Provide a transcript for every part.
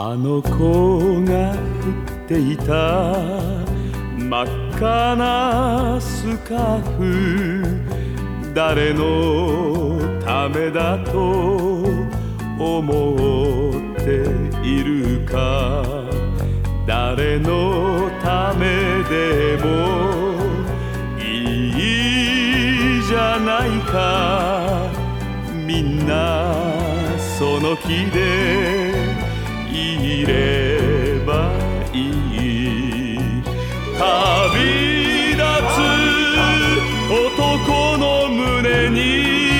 あの子が降っていた。真っ赤なスカーフ。誰のためだと思っているか。誰のためでもいいじゃないか。みんなその気でいればいい。旅立つ男の胸に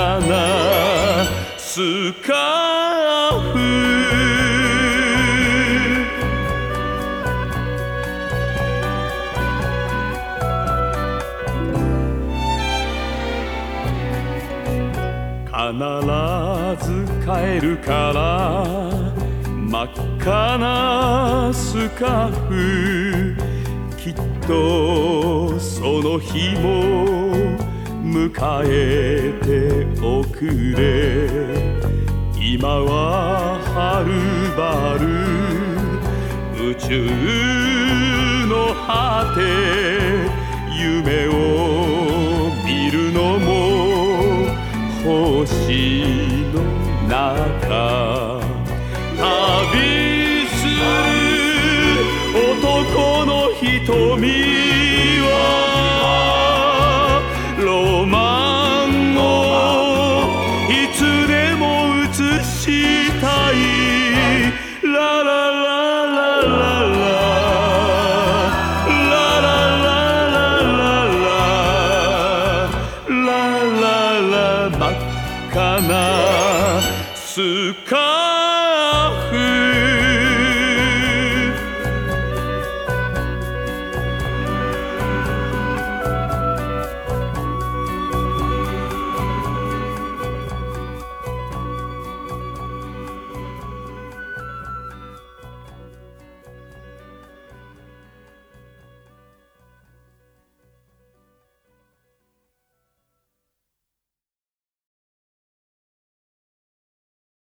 赤なスカーフ。必ず帰るから真っ赤なスカーフ。きっとその日も迎えておくれ。今ははるばる宇宙の果て夢を見るのも星の中。旅かな。